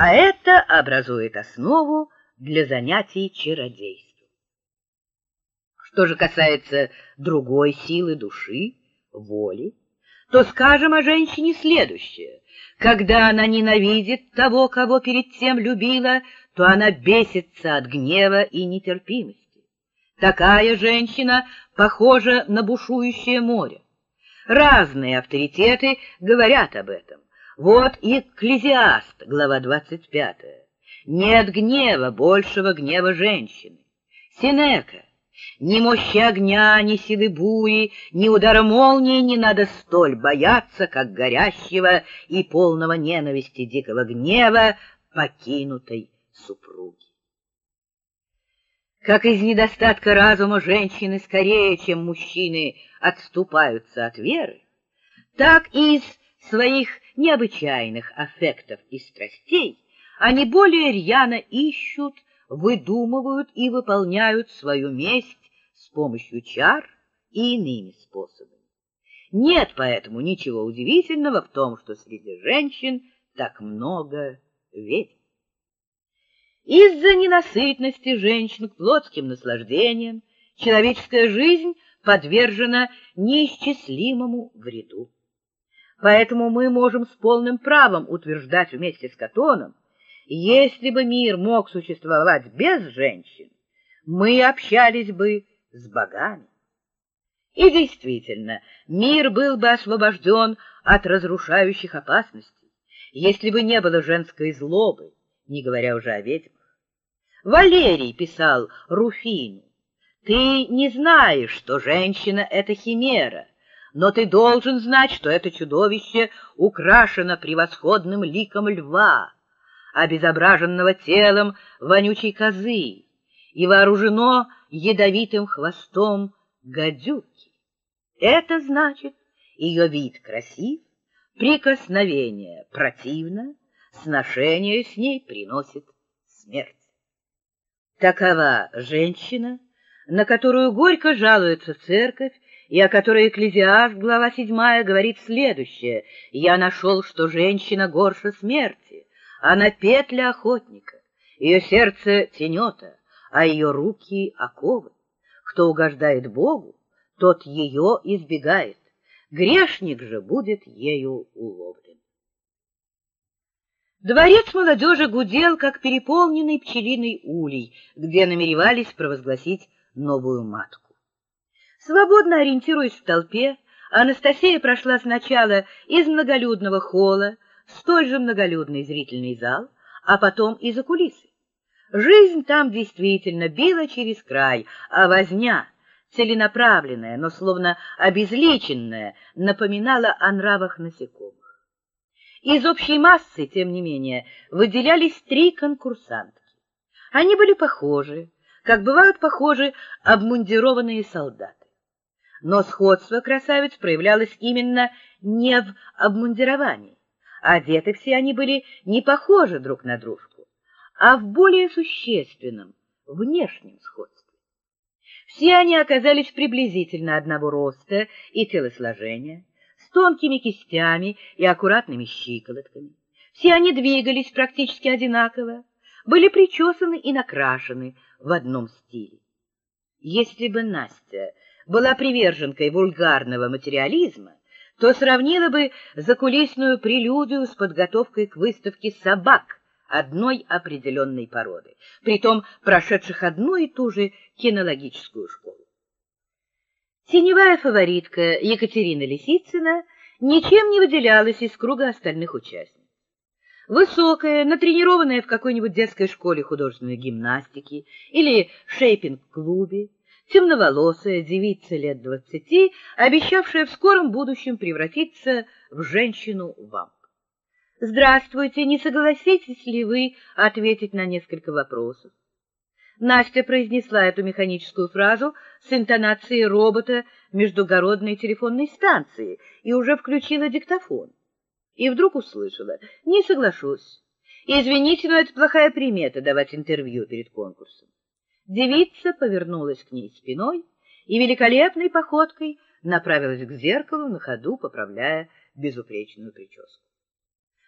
а это образует основу для занятий чародейством. Что же касается другой силы души, воли, то скажем о женщине следующее. Когда она ненавидит того, кого перед тем любила, то она бесится от гнева и нетерпимости. Такая женщина похожа на бушующее море. Разные авторитеты говорят об этом. Вот и Экклезиаст, глава 25. Нет гнева, большего гнева женщины. Синека. Ни мощи огня, ни силы бури, ни удара молнии не надо столь бояться, как горящего и полного ненависти дикого гнева покинутой супруги. Как из недостатка разума женщины скорее, чем мужчины, отступаются от веры, так и из своих необычайных аффектов и страстей они более рьяно ищут, выдумывают и выполняют свою месть с помощью чар и иными способами. Нет поэтому ничего удивительного в том, что среди женщин так много ведьм. Из-за ненасытности женщин к плотским наслаждениям человеческая жизнь подвержена неисчислимому вреду. Поэтому мы можем с полным правом утверждать вместе с Катоном, если бы мир мог существовать без женщин, мы общались бы с богами. И действительно, мир был бы освобожден от разрушающих опасностей, если бы не было женской злобы, не говоря уже о ведьмах. Валерий писал Руфину, «Ты не знаешь, что женщина — это химера, но ты должен знать, что это чудовище украшено превосходным ликом льва, обезображенного телом вонючей козы и вооружено ядовитым хвостом гадюки. Это значит, ее вид красив, прикосновение противно, сношение с ней приносит смерть. Такова женщина, на которую горько жалуется церковь, и о которой Экклезиаст, глава 7, говорит следующее. «Я нашел, что женщина горше смерти, она петля охотника, ее сердце тенета, а ее руки оковы. Кто угождает Богу, тот ее избегает, грешник же будет ею уловлен». Дворец молодежи гудел, как переполненный пчелиный улей, где намеревались провозгласить новую матку. Свободно ориентируясь в толпе, Анастасия прошла сначала из многолюдного холла в столь же многолюдный зрительный зал, а потом и за кулисы. Жизнь там действительно била через край, а возня, целенаправленная, но словно обезличенная, напоминала о нравах насекомых. Из общей массы, тем не менее, выделялись три конкурсантки. Они были похожи, как бывают похожи обмундированные солдаты. Но сходство красавиц проявлялось именно не в обмундировании. Одеты все они были не похожи друг на дружку, а в более существенном, внешнем сходстве. Все они оказались приблизительно одного роста и телосложения, с тонкими кистями и аккуратными щиколотками. Все они двигались практически одинаково, были причесаны и накрашены в одном стиле. Если бы Настя была приверженкой вульгарного материализма, то сравнила бы закулисную прелюдию с подготовкой к выставке собак одной определенной породы, притом прошедших одну и ту же кинологическую школу. Теневая фаворитка Екатерина Лисицына ничем не выделялась из круга остальных участниц. Высокая, натренированная в какой-нибудь детской школе художественной гимнастики или шейпинг-клубе, темноволосая девица лет двадцати, обещавшая в скором будущем превратиться в женщину-вамп. «Здравствуйте, не согласитесь ли вы ответить на несколько вопросов?» Настя произнесла эту механическую фразу с интонацией робота междугородной телефонной станции и уже включила диктофон. И вдруг услышала: "Не соглашусь. Извините, но это плохая примета давать интервью перед конкурсом". Девица повернулась к ней спиной и великолепной походкой направилась к зеркалу на ходу, поправляя безупречную прическу.